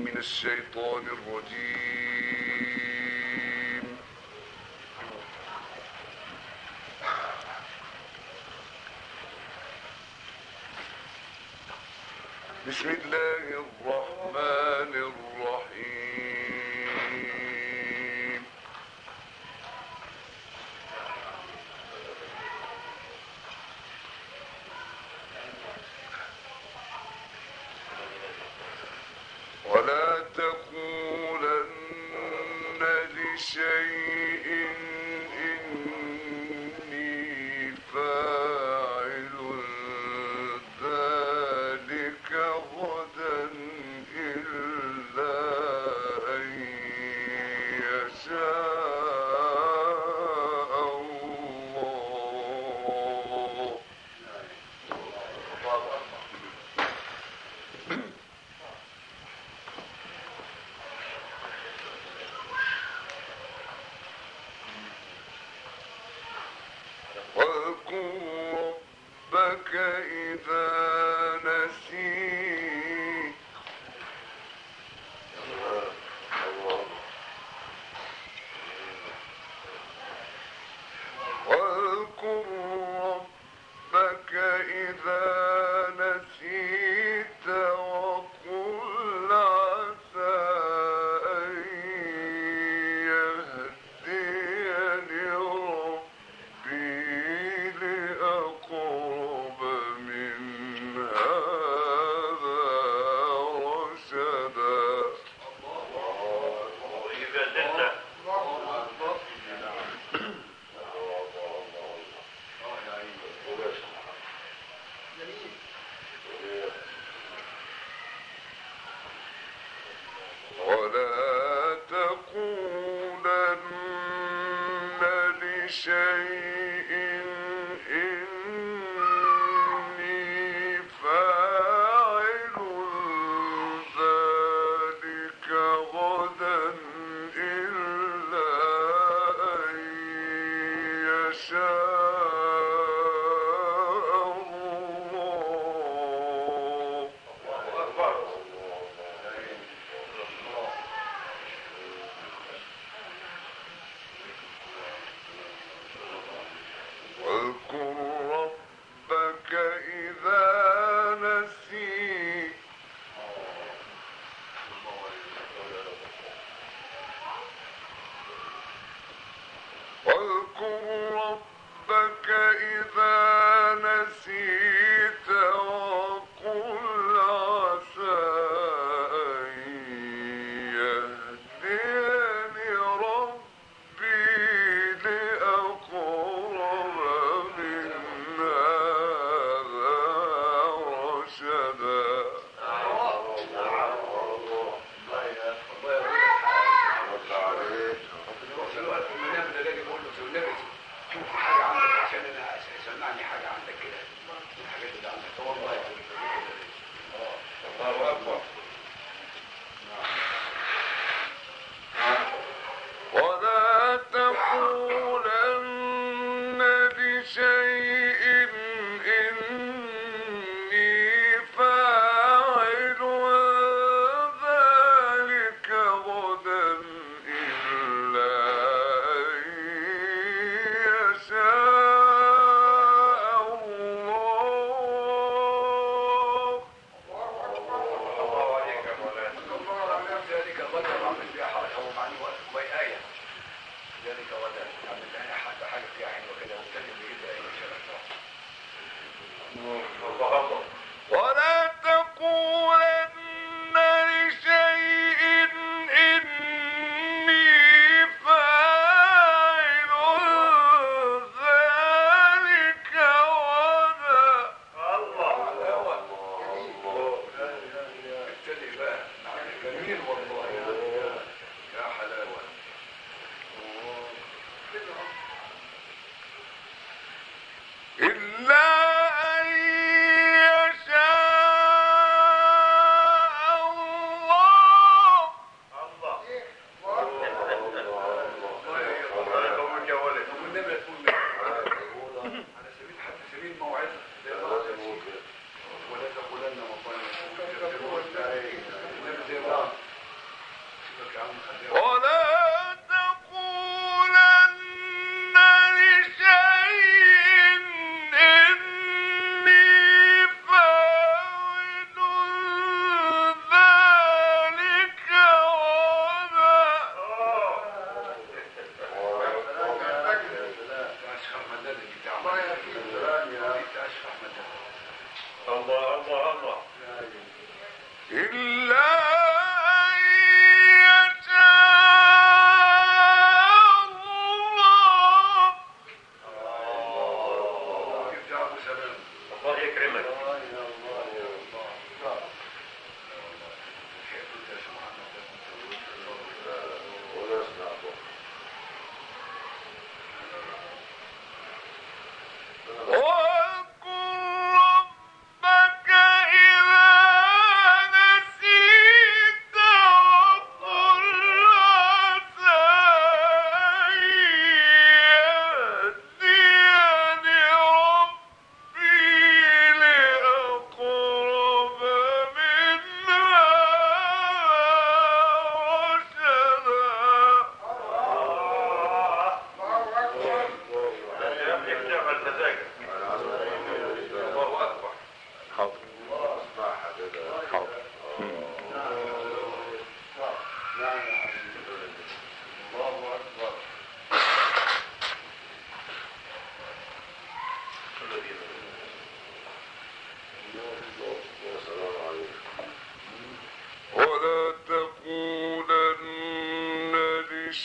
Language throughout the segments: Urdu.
من الشيطان الرجيم. ہاں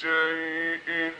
شيء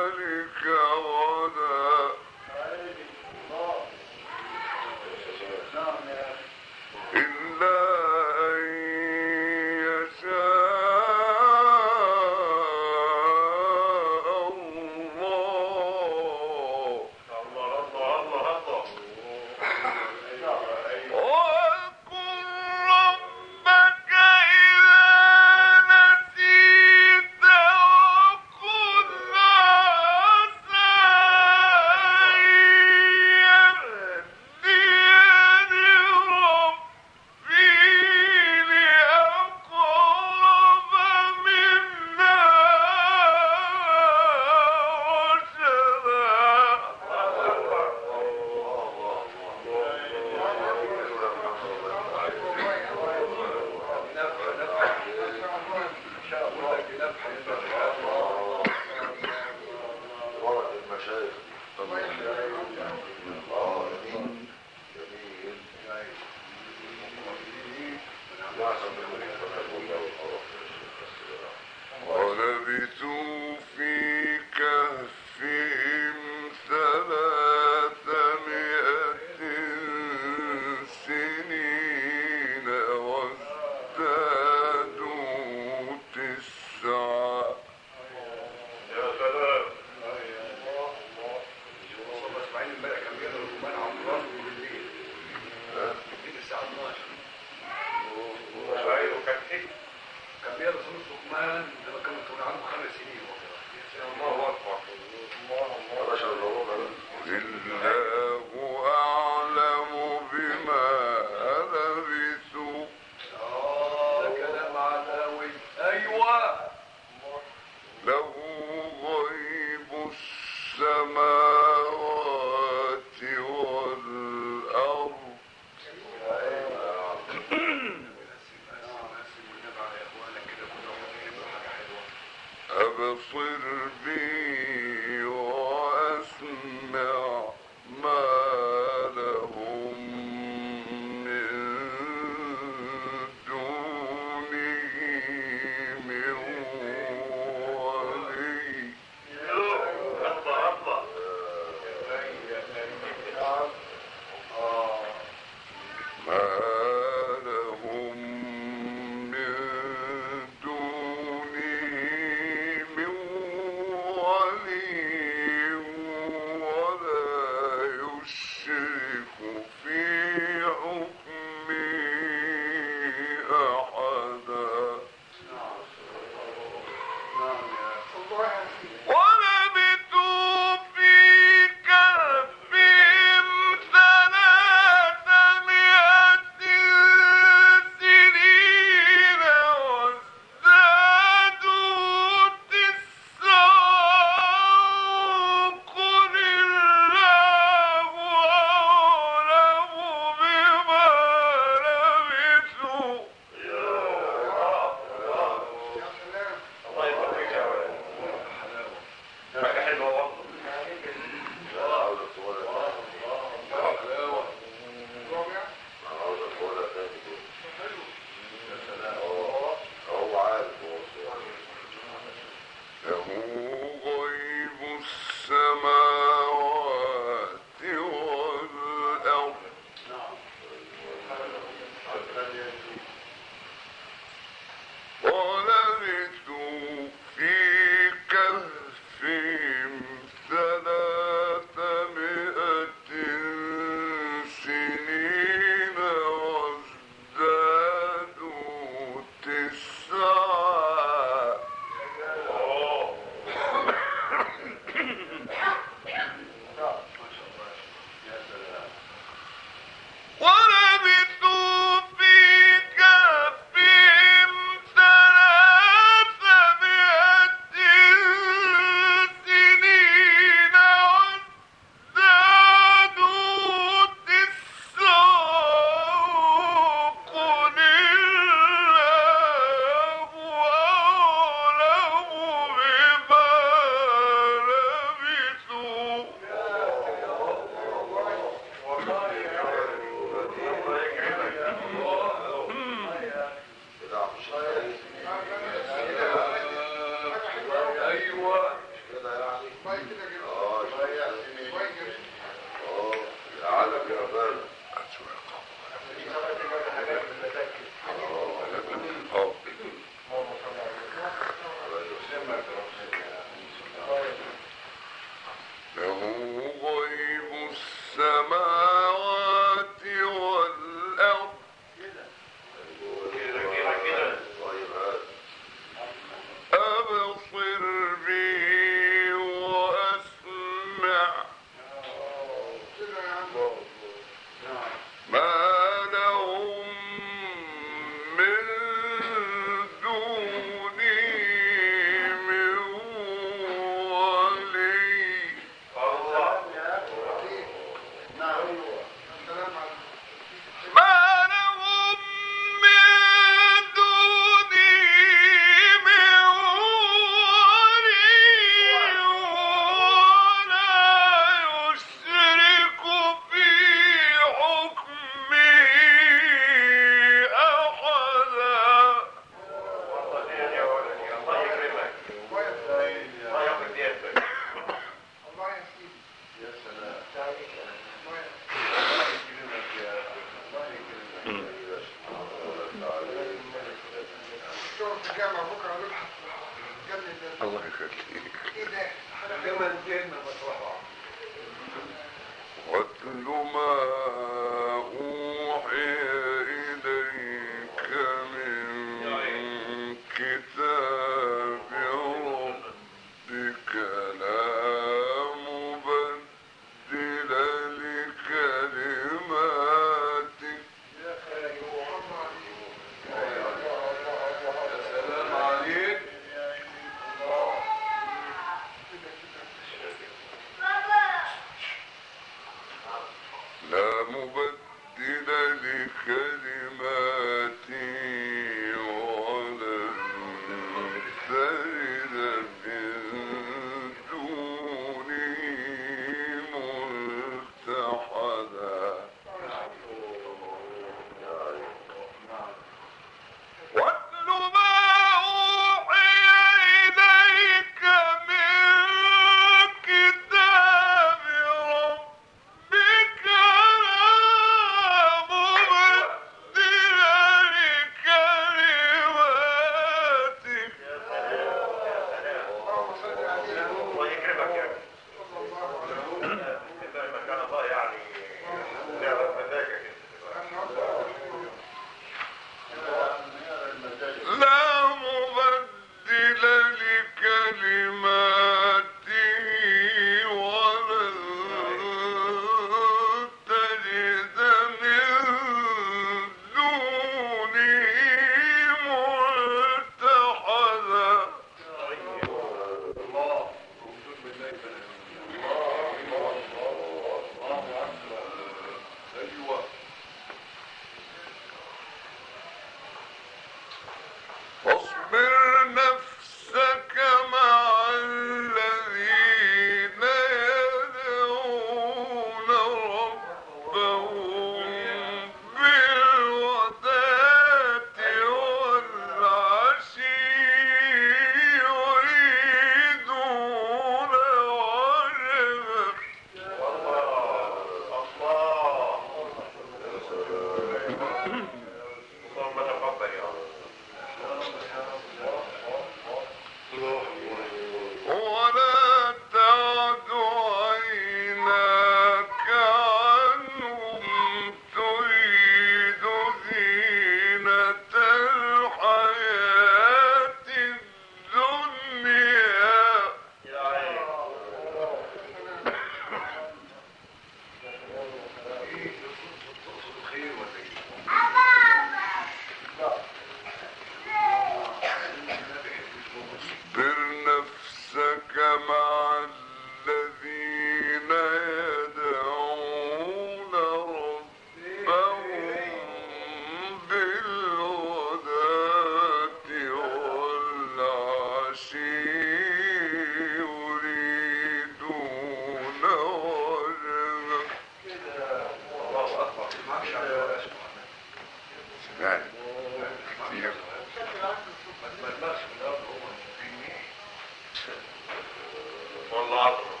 اور عظمه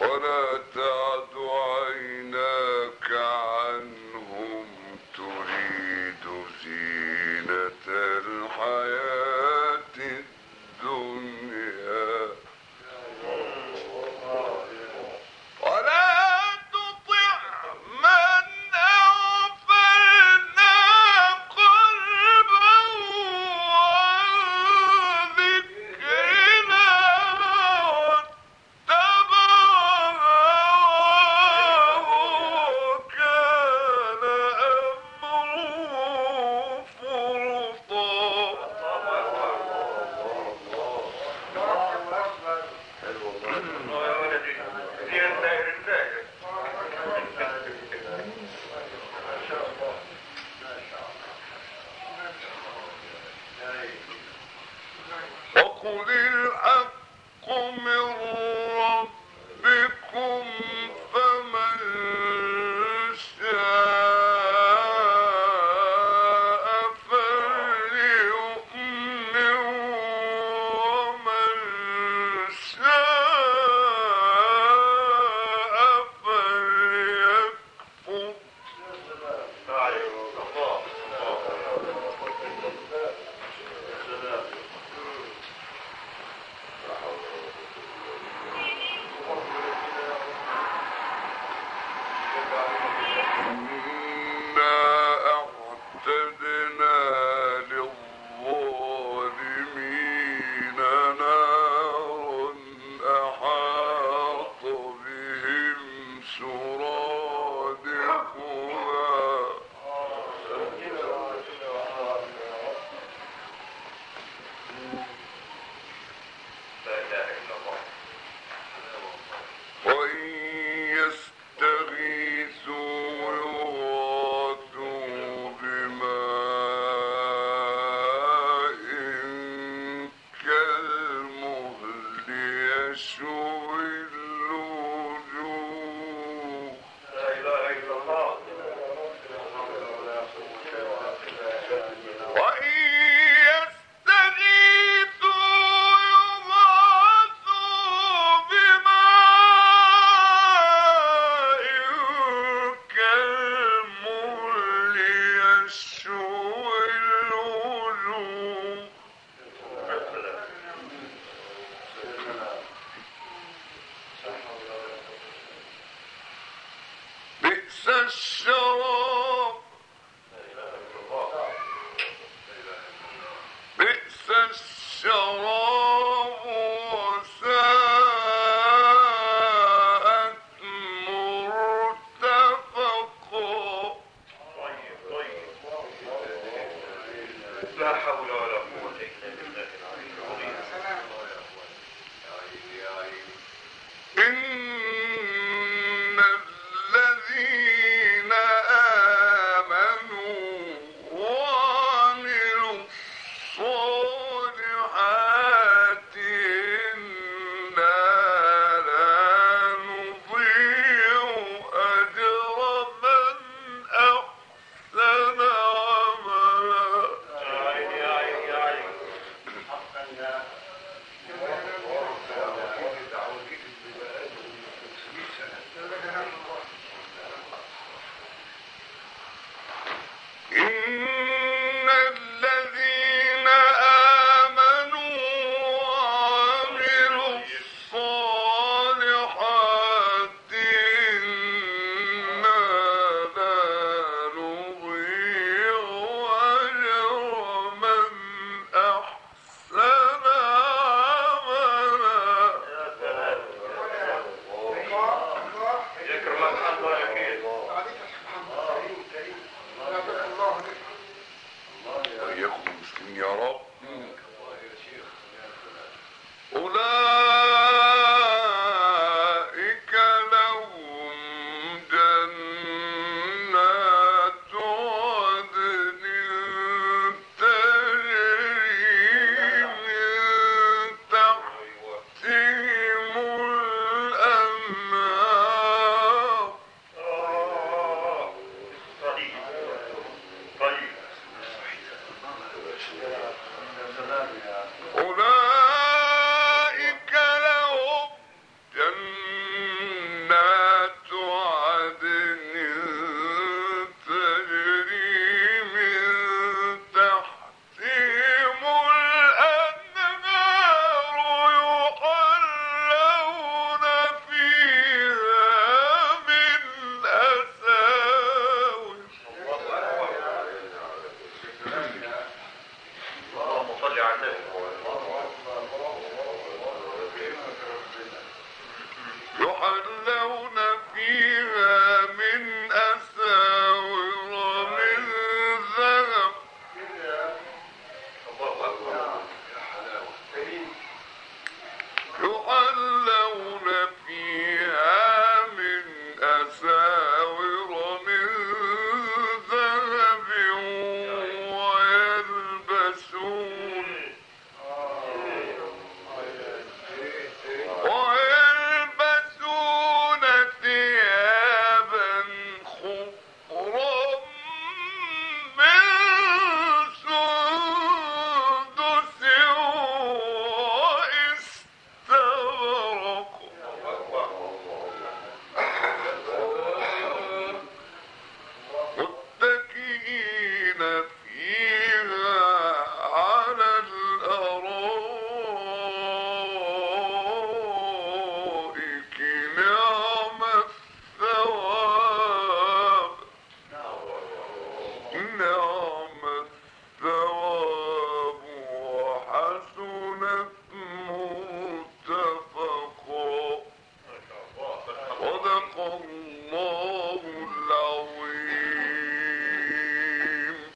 ولا